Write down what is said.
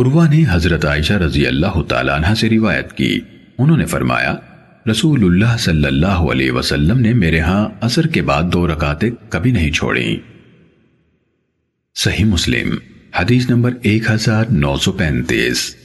عروہ نے حضرت عائشہ رضی اللہ تعالیٰ عنہ سے روایت کی۔ انہوں نے فرمایا، رسول اللہ صلی اللہ علیہ وسلم نے میرے ہاں اثر کے بعد دو رکعتیں کبھی نہیں چھوڑیں۔ صحیح مسلم، حدیث نمبر ایک ہزار نو سو پینتیس۔